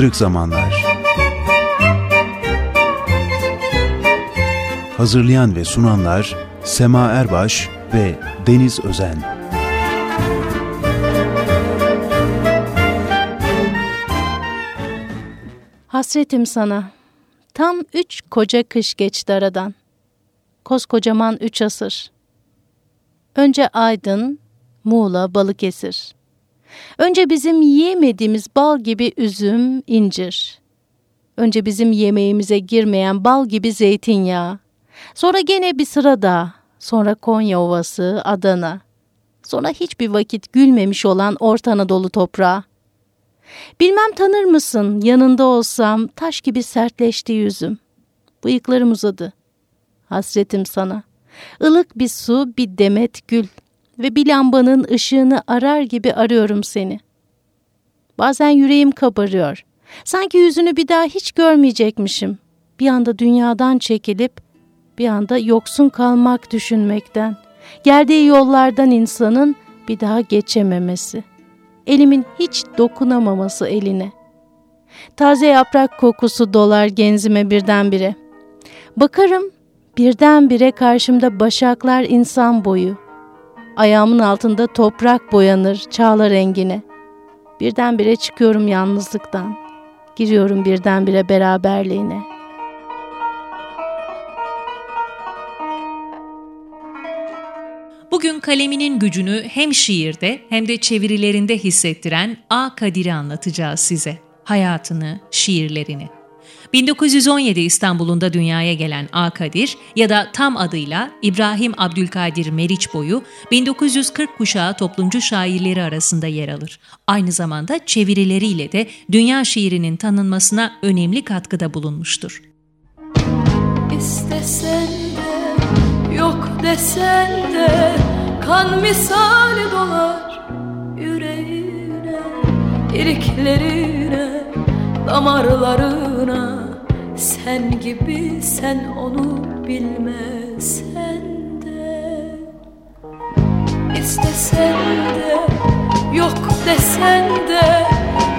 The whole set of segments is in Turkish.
Kırık Zamanlar Hazırlayan ve sunanlar Sema Erbaş ve Deniz Özen Hasretim sana. Tam üç koca kış geçti aradan. Koskocaman üç asır. Önce Aydın, Muğla, Balıkesir. Önce bizim yiyemediğimiz bal gibi üzüm, incir. Önce bizim yemeğimize girmeyen bal gibi zeytinyağı. Sonra gene bir sıra daha. Sonra Konya Ovası, Adana. Sonra hiçbir vakit gülmemiş olan Orta Anadolu toprağı. Bilmem tanır mısın, yanında olsam taş gibi sertleşti yüzüm. Bıyıklarım uzadı. Hasretim sana. Ilık bir su, bir demet gül ve bir lambanın ışığını arar gibi arıyorum seni. Bazen yüreğim kabarıyor. Sanki yüzünü bir daha hiç görmeyecekmişim. Bir anda dünyadan çekilip bir anda yoksun kalmak düşünmekten. Geldiği yollardan insanın bir daha geçememesi elimin hiç dokunamaması eline. Taze yaprak kokusu dolar genzime birdenbire. Bakarım birdenbire karşımda başaklar insan boyu. Ayağımın altında toprak boyanır çağla rengine. Birdenbire çıkıyorum yalnızlıktan. Giriyorum birdenbire beraberliğine.'' Bugün kaleminin gücünü hem şiirde hem de çevirilerinde hissettiren A. Kadir'i anlatacağız size. Hayatını, şiirlerini. 1917 İstanbul'unda dünyaya gelen A. Kadir ya da tam adıyla İbrahim Abdülkadir Meriç boyu 1940 kuşağı toplumcu şairleri arasında yer alır. Aynı zamanda çevirileriyle de dünya şiirinin tanınmasına önemli katkıda bulunmuştur. İstesen de yok desen de kan misali dolar yüreğine iliklerine damarlarına. Sen gibi sen onu bilmesen de. İstesen de yok desen de.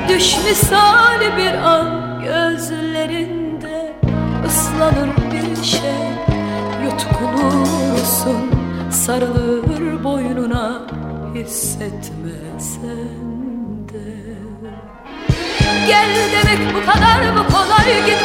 Düş misali bir an gözlerinde. Islanır bir şey yutkunursun sarılır boynuna hissetmesen Gel demek bu kadar mı kolay git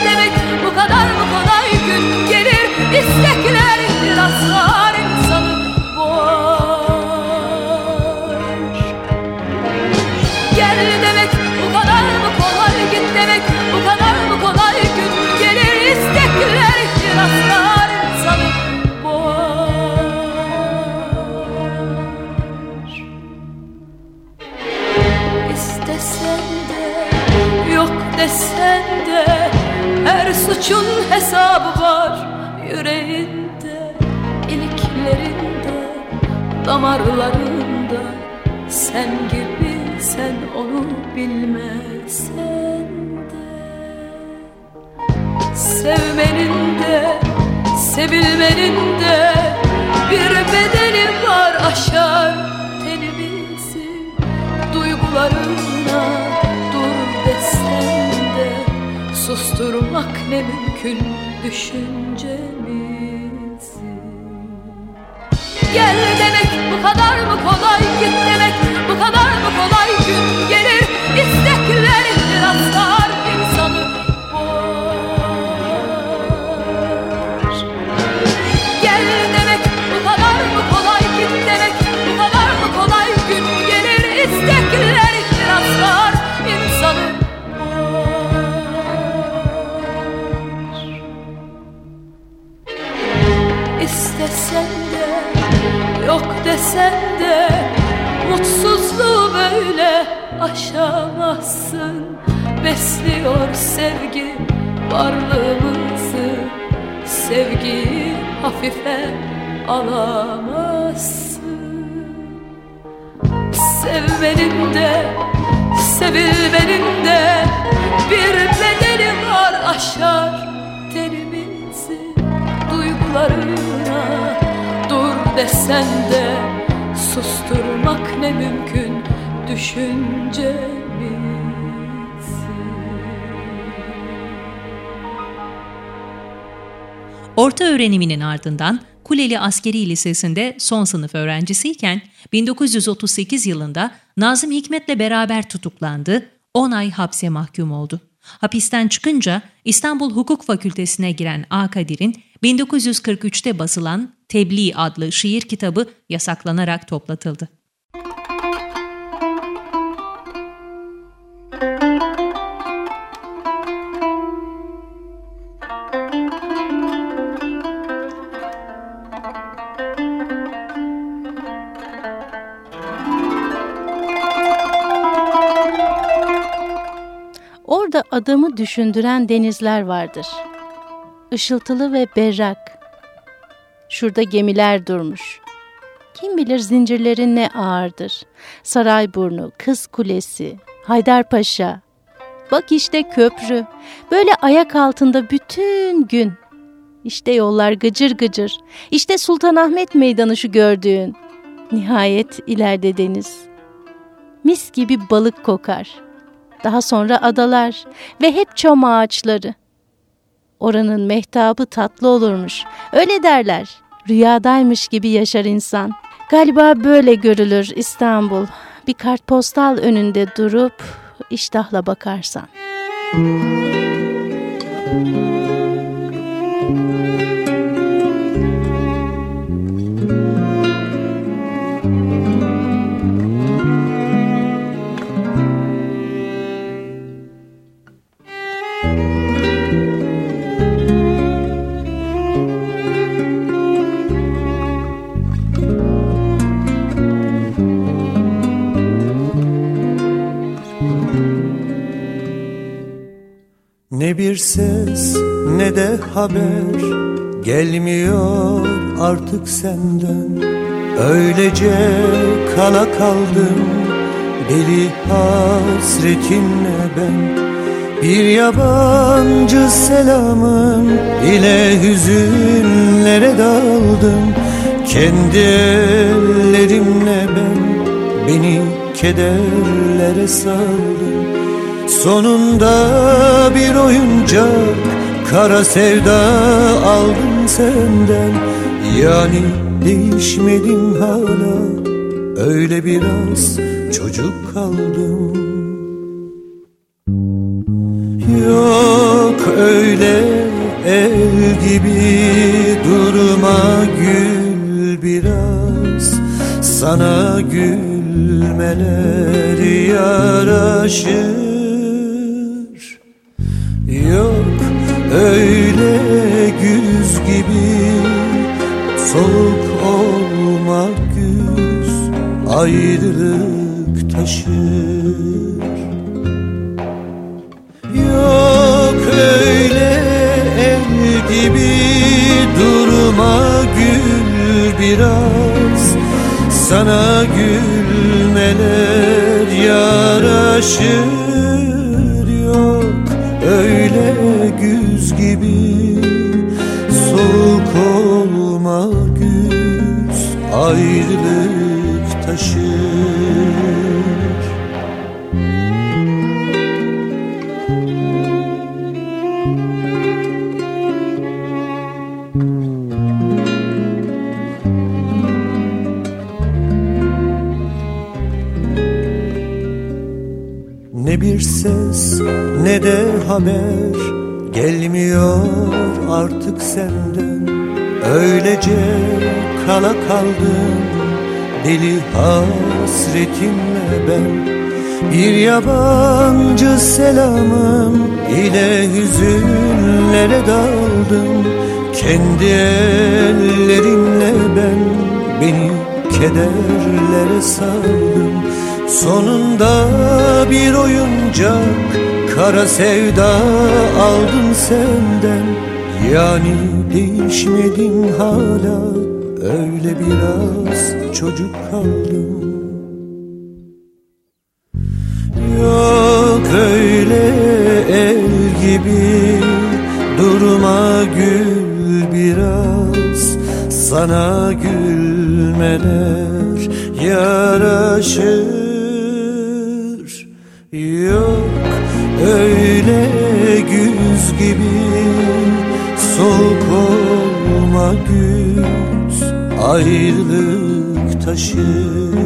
ne mümkün düşüncemizsin. Orta öğreniminin ardından Kuleli Askeri Lisesi'nde son sınıf öğrencisiyken 1938 yılında Nazım Hikmet'le beraber tutuklandı, 10 ay hapse mahkum oldu. Hapisten çıkınca İstanbul Hukuk Fakültesine giren A. Kadir'in 1943'te basılan Tebliğ adlı şiir kitabı yasaklanarak toplatıldı. Adamı düşündüren denizler vardır. Işıltılı ve berrak. Şurada gemiler durmuş. Kim bilir zincirlerin ne ağırdır. Sarayburnu, Kız Kulesi, Haydarpaşa. Bak işte köprü. Böyle ayak altında bütün gün. İşte yollar gıcır gıcır. İşte Sultanahmet Meydanı şu gördüğün. Nihayet ileride deniz. Mis gibi balık kokar.'' Daha sonra adalar ve hep çam ağaçları. Oranın mehtabı tatlı olurmuş. Öyle derler. Rüyadaymış gibi yaşar insan. Galiba böyle görülür İstanbul. Bir kartpostal önünde durup iştahla bakarsan. Müzik Ne bir ses ne de haber. Gelmiyor artık senden. Öylece kala kaldım. Deli hasretinle ben. Bir yabancı selamın ile hüzünlere daldım. Kendi ellerimle ben beni kederlere saldım Sonunda bir oyuncak Kara sevda aldım senden. Yani değişmedim hala Öyle biraz çocuk kaldım. Yok öyle el gibi durma gül biraz. Sana gülmeler yaraşır öyle güz gibi Soğuk olmak güz Ayrılık taşır. Yok öyle el gibi Durma gül biraz. Sana gülmeler yaraşır. Öyle güz ayrılık taşır. Ne bir ses ne de haber Gelmiyor artık senden Öylece kala kaldım. Deli hasretimle ben. Bir yabancı selamım ile hüzünlere daldım. Kendi ellerimle ben beni kederlere saldım. Sonunda bir oyuncak Kara sevda aldım senden Yani değişmedin hala Öyle biraz çocuk kaldım. Yok öyle el gibi Durma gül biraz. Sana gülmeler yaraşır. Yok öyle güz gibi soğuk ol olma güz ayrılık taşır.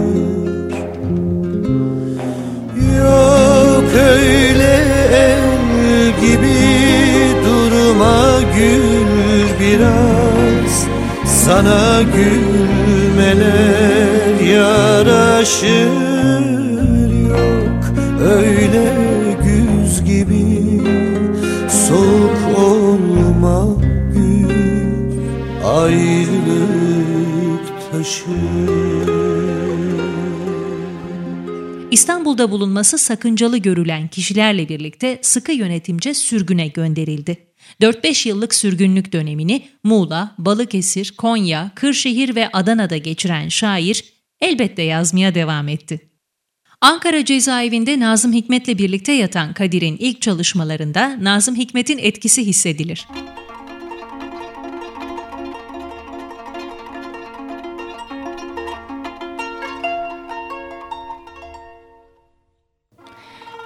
Yok öyle el gibi durma gül biraz. Sana gülmeler yaraşır. Yok öyle Ayrılık taşır İstanbul'da bulunması sakıncalı görülen kişilerle birlikte sıkı yönetimce sürgüne gönderildi. 4-5 yıllık sürgünlük dönemini Muğla, Balıkesir, Konya, Kırşehir ve Adana'da geçiren şair elbette yazmaya devam etti. Ankara cezaevinde Nazım Hikmet'le birlikte yatan Kadir'in ilk çalışmalarında Nazım Hikmet'in etkisi hissedilir.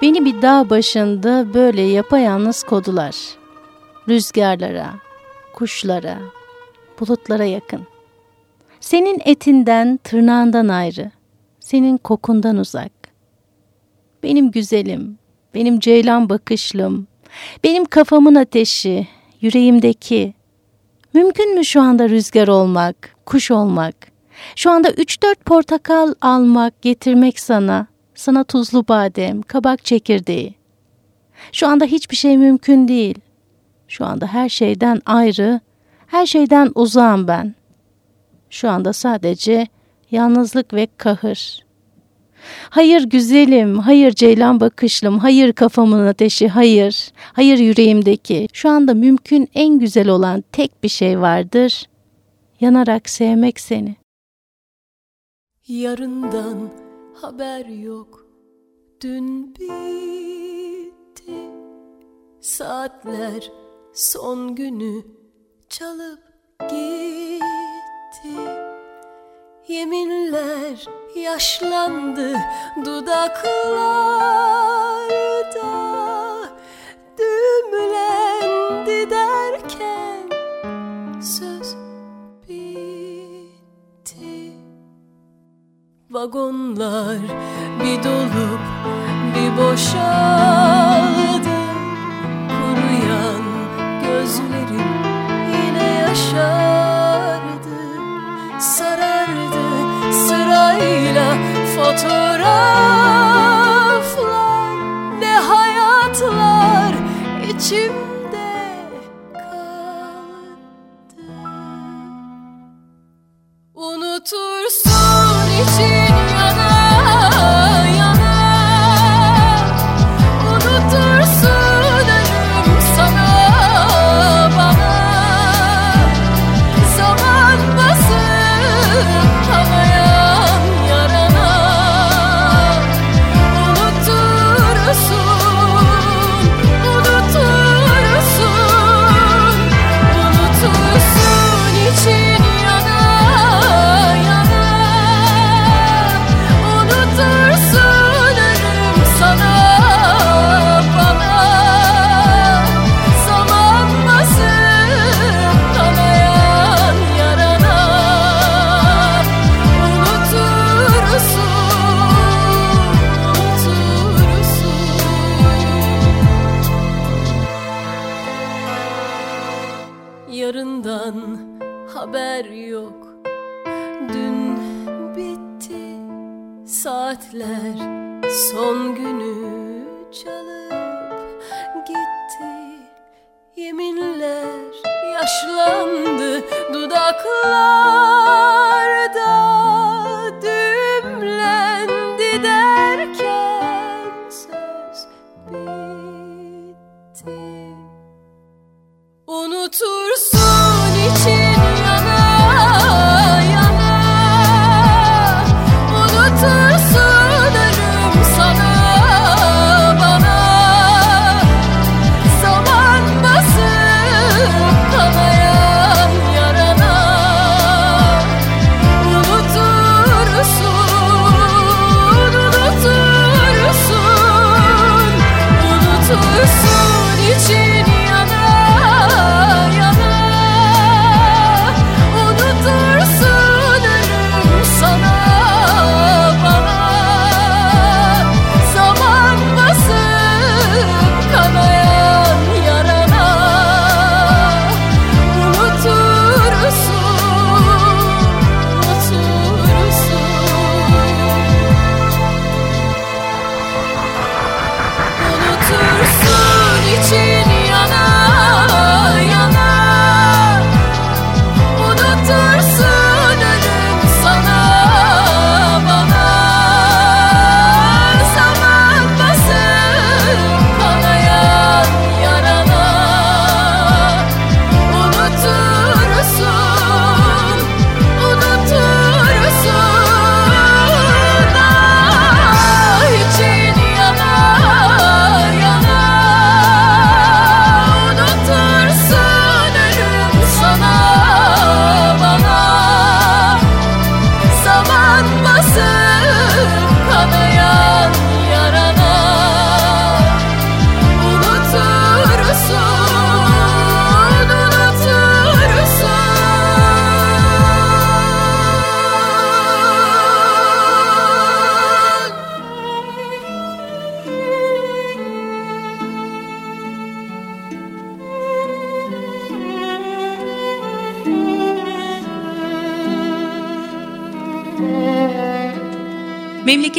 Beni bir dağ başında böyle yapayalnız kodular. Rüzgarlara, kuşlara, bulutlara yakın. Senin etinden, tırnağından ayrı, senin kokundan uzak. Benim güzelim, benim ceylan bakışlım, benim kafamın ateşi, yüreğimdeki. Mümkün mü şu anda rüzgar olmak, kuş olmak? Şu anda üç dört portakal almak, getirmek sana.'' Sana tuzlu badem, kabak çekirdeği. Şu anda hiçbir şey mümkün değil. Şu anda her şeyden ayrı, her şeyden uzağım ben. Şu anda sadece yalnızlık ve kahır. Hayır güzelim, hayır ceylan bakışlım, hayır kafamın ateşi, hayır, hayır yüreğimdeki. Şu anda mümkün en güzel olan tek bir şey vardır. Yanarak sevmek seni. Yarından haber yok. Dün bitti. Saatler son günü çalıp gitti. Yeminler yaşlandı dudaklarda. Düğümlendi derken söz Vagonlar bir dolup bir boşaldı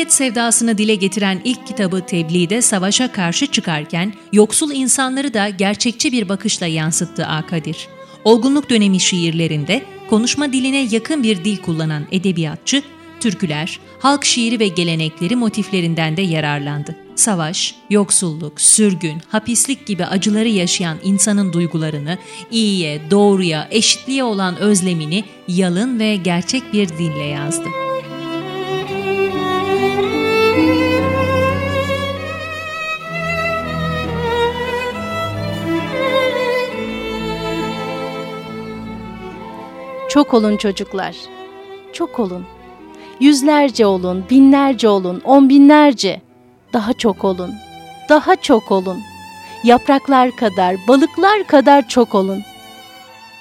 Memleket sevdasını dile getiren ilk kitabı Tebliğ'de savaşa karşı çıkarken yoksul insanları da gerçekçi bir bakışla yansıttı Akadir. Olgunluk dönemi şiirlerinde konuşma diline yakın bir dil kullanan edebiyatçı, türküler, halk şiiri ve gelenekleri motiflerinden de yararlandı. Savaş, yoksulluk, sürgün, hapislik gibi acıları yaşayan insanın duygularını, iyiye, doğruya, eşitliğe olan özlemini yalın ve gerçek bir dille yazdı. Çok olun çocuklar. Çok olun. Yüzlerce olun, binlerce olun, on binlerce. Daha çok olun. Daha çok olun. Yapraklar kadar, balıklar kadar çok olun.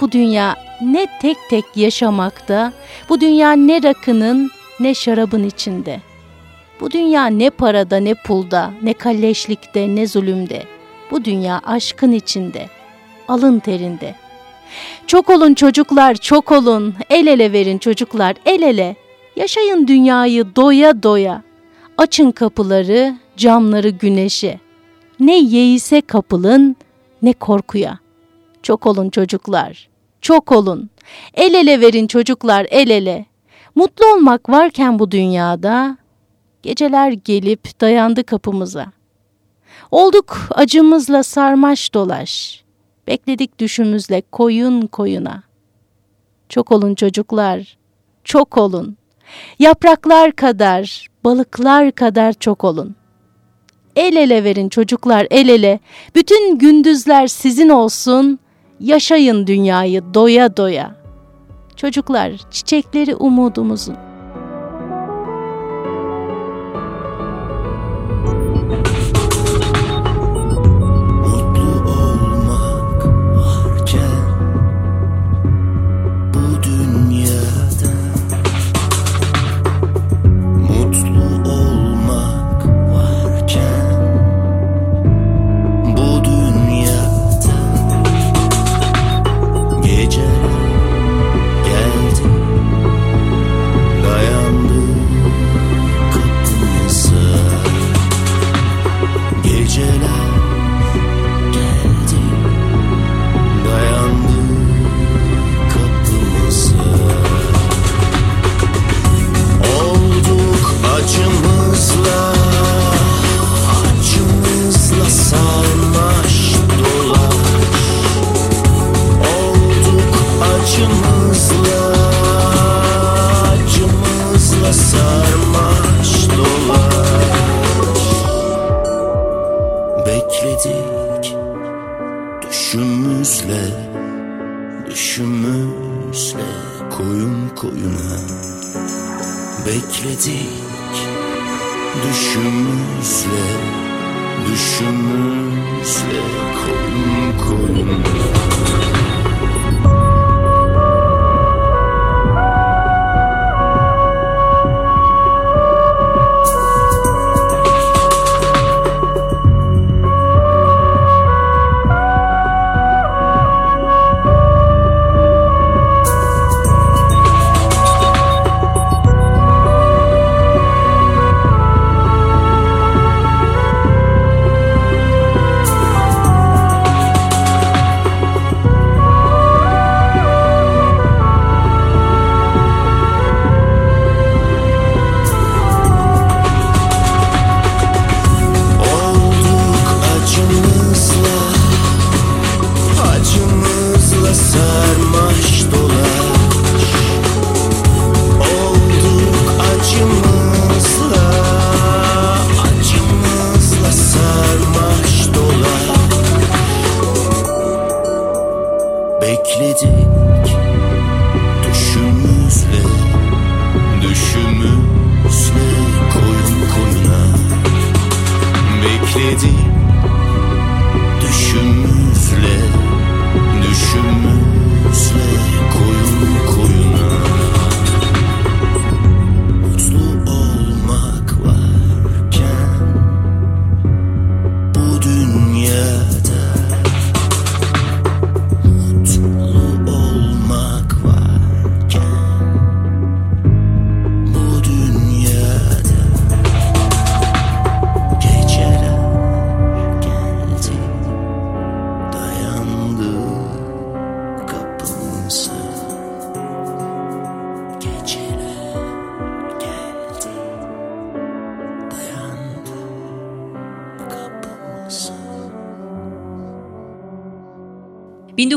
Bu dünya ne tek tek yaşamakta, bu dünya ne rakının ne şarabın içinde. Bu dünya ne parada ne pulda, ne kalleşlikte ne zulümde. Bu dünya aşkın içinde, alın terinde.'' Çok olun çocuklar, çok olun. El ele verin çocuklar, el ele. Yaşayın dünyayı doya doya. Açın kapıları, camları güneşe. Ne yeise kapılın, ne korkuya. Çok olun çocuklar, çok olun. El ele verin çocuklar, el ele. Mutlu olmak varken bu dünyada, geceler gelip dayandı kapımıza. Olduk acımızla sarmaş dolaş. Bekledik düşümüzle koyun koyuna. Çok olun çocuklar, çok olun. Yapraklar kadar, balıklar kadar çok olun. El ele verin çocuklar, el ele. Bütün gündüzler sizin olsun. Yaşayın dünyayı doya doya. Çocuklar, çiçekleri umudumuzun.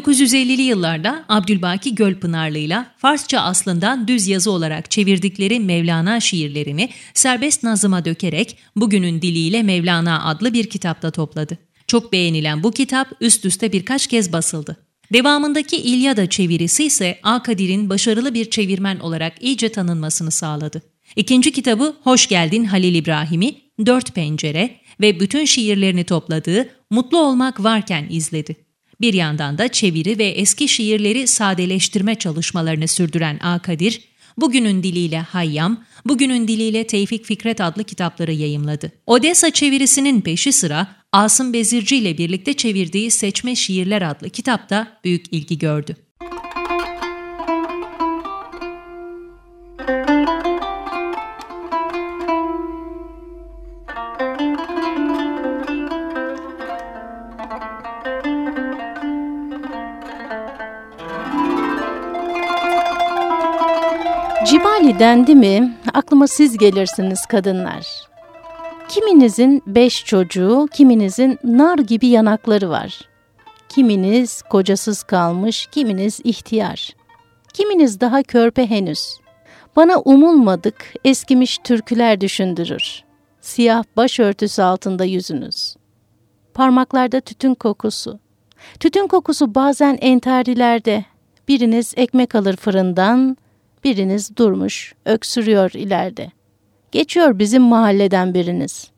1950'li yıllarda Abdülbaki Gölpınarlı'yla Farsça aslından düz yazı olarak çevirdikleri Mevlana şiirlerini serbest nazıma dökerek bugünün diliyle Mevlana adlı bir kitapta topladı. Çok beğenilen bu kitap üst üste birkaç kez basıldı. Devamındaki İlyada çevirisi ise Akadir'in başarılı bir çevirmen olarak iyice tanınmasını sağladı. İkinci kitabı Hoş Geldin Halil İbrahim'i, Dört Pencere ve bütün şiirlerini topladığı Mutlu Olmak Varken izledi. Bir yandan da çeviri ve eski şiirleri sadeleştirme çalışmalarını sürdüren Akadir, bugünün diliyle Hayyam, bugünün diliyle Tevfik Fikret adlı kitapları yayımladı. Odessa çevirisinin peşi sıra Asım Bezirci ile birlikte çevirdiği Seçme Şiirler adlı kitapta büyük ilgi gördü. Dendi mi aklıma siz gelirsiniz kadınlar. Kiminizin beş çocuğu, kiminizin nar gibi yanakları var. Kiminiz kocasız kalmış, kiminiz ihtiyar. Kiminiz daha körpe henüz. Bana umulmadık eskimiş türküler düşündürür. Siyah başörtüsü altında yüzünüz. Parmaklarda tütün kokusu. Tütün kokusu bazen entarilerde. Biriniz ekmek alır fırından, biriniz durmuş, öksürüyor ileride. Geçiyor bizim mahalleden biriniz.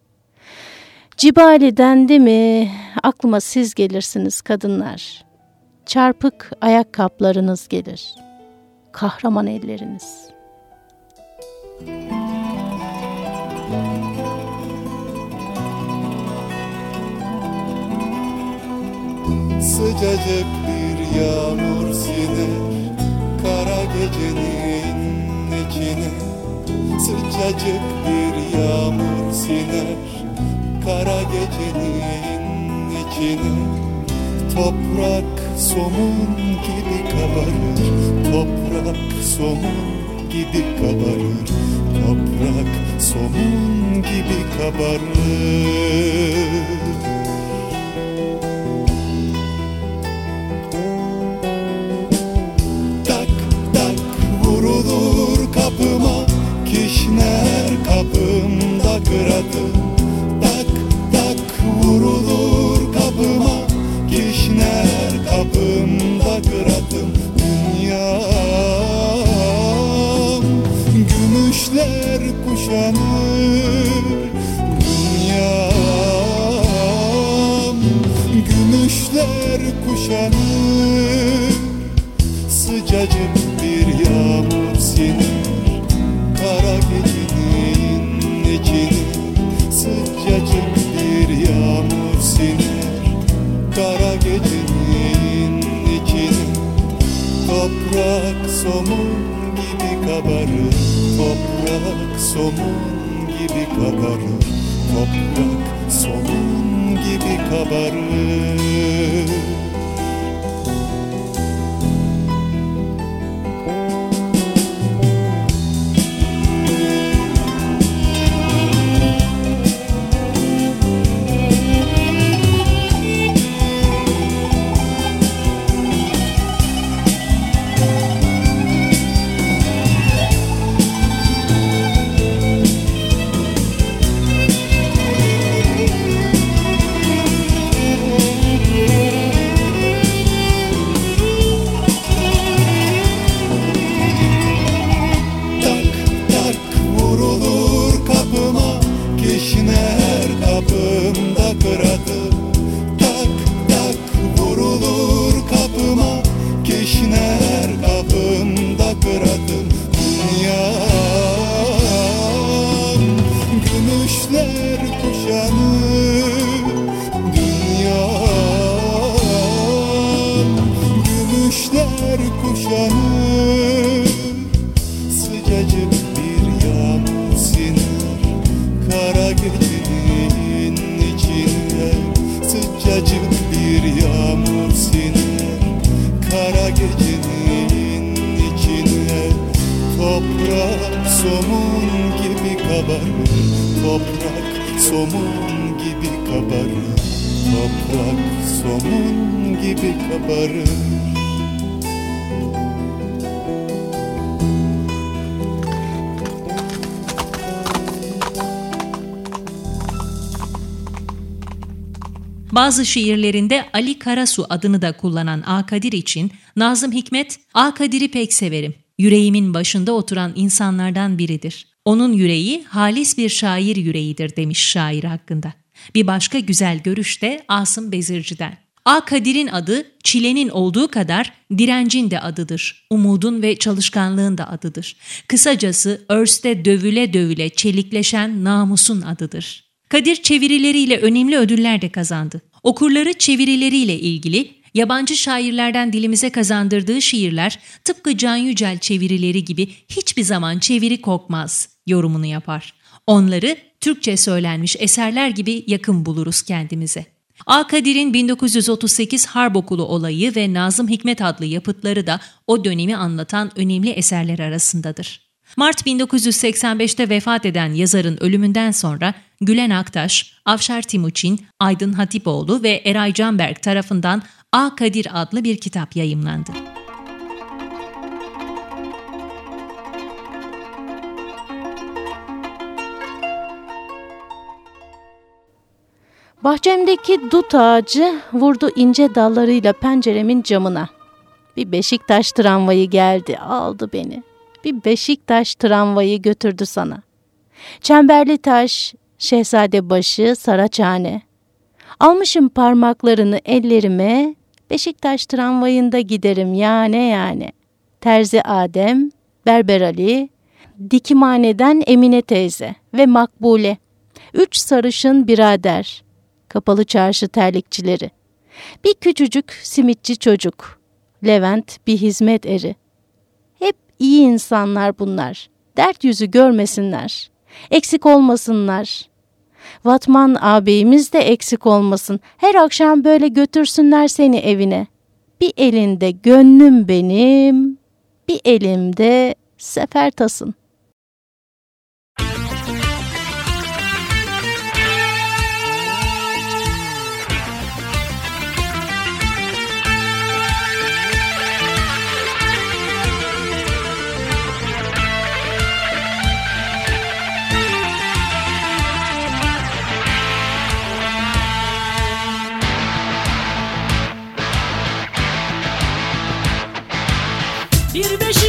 Cibali dendi mi aklıma siz gelirsiniz kadınlar. Çarpık ayakkabılarınız gelir. Kahraman elleriniz. Sıcacık bir yağmur siner Kara gecenin içine Sıcacık bir yağmur siner Kara gecenin içine Toprak somun gibi kabarır. Toprak somun gibi kabarır. Toprak somun gibi kabarır Toprak somun gibi kabarır. Toprak somun gibi kabarır. Toprak somun gibi kabarır. Bazı şiirlerinde Ali Karasu adını da kullanan Akadir için Nazım Hikmet, Akadir'i pek severim. Yüreğimin başında oturan insanlardan biridir. Onun yüreği halis bir şair yüreğidir demiş şair hakkında. Bir başka güzel görüş de Asım Bezirci'den. Akadir'in adı çilenin olduğu kadar direncin de adıdır. Umudun ve çalışkanlığın da adıdır. Kısacası örste dövüle dövüle çelikleşen namusun adıdır. Kadir çevirileriyle önemli ödüller de kazandı. Okurları çevirileriyle ilgili yabancı şairlerden dilimize kazandırdığı şiirler tıpkı Can Yücel çevirileri gibi hiçbir zaman çeviri kokmaz yorumunu yapar. Onları Türkçe söylenmiş eserler gibi yakın buluruz kendimize. A. Kadir'in 1938 Harp Okulu olayı ve Nazım Hikmet adlı yapıtları da o dönemi anlatan önemli eserler arasındadır. Mart 1985'te vefat eden yazarın ölümünden sonra Gülen Aktaş, Avşar Timuçin, Aydın Hatipoğlu ve Eray Canberk tarafından A. Kadir adlı bir kitap yayımlandı. Bahçemdeki dut ağacı vurdu ince dallarıyla penceremin camına. Bir Beşiktaş tramvayı geldi, aldı beni. Bir Beşiktaş tramvayı götürdü sana. Çemberli taş, şehzade başı, saraçhane. Almışım parmaklarını ellerime, Beşiktaş tramvayında giderim yani yani. Terzi Adem, Berber Ali, Dikimhane'den Emine teyze ve Makbule. Üç sarışın birader. Kapalı çarşı terlikçileri. Bir küçücük simitçi çocuk. Levent bir hizmet eri. Hep iyi insanlar bunlar. Dert yüzü görmesinler. Eksik olmasınlar. Vatman ağabeyimiz de eksik olmasın. Her akşam böyle götürsünler seni evine. Bir elinde gönlüm benim, bir elimde sefer tasın. Bir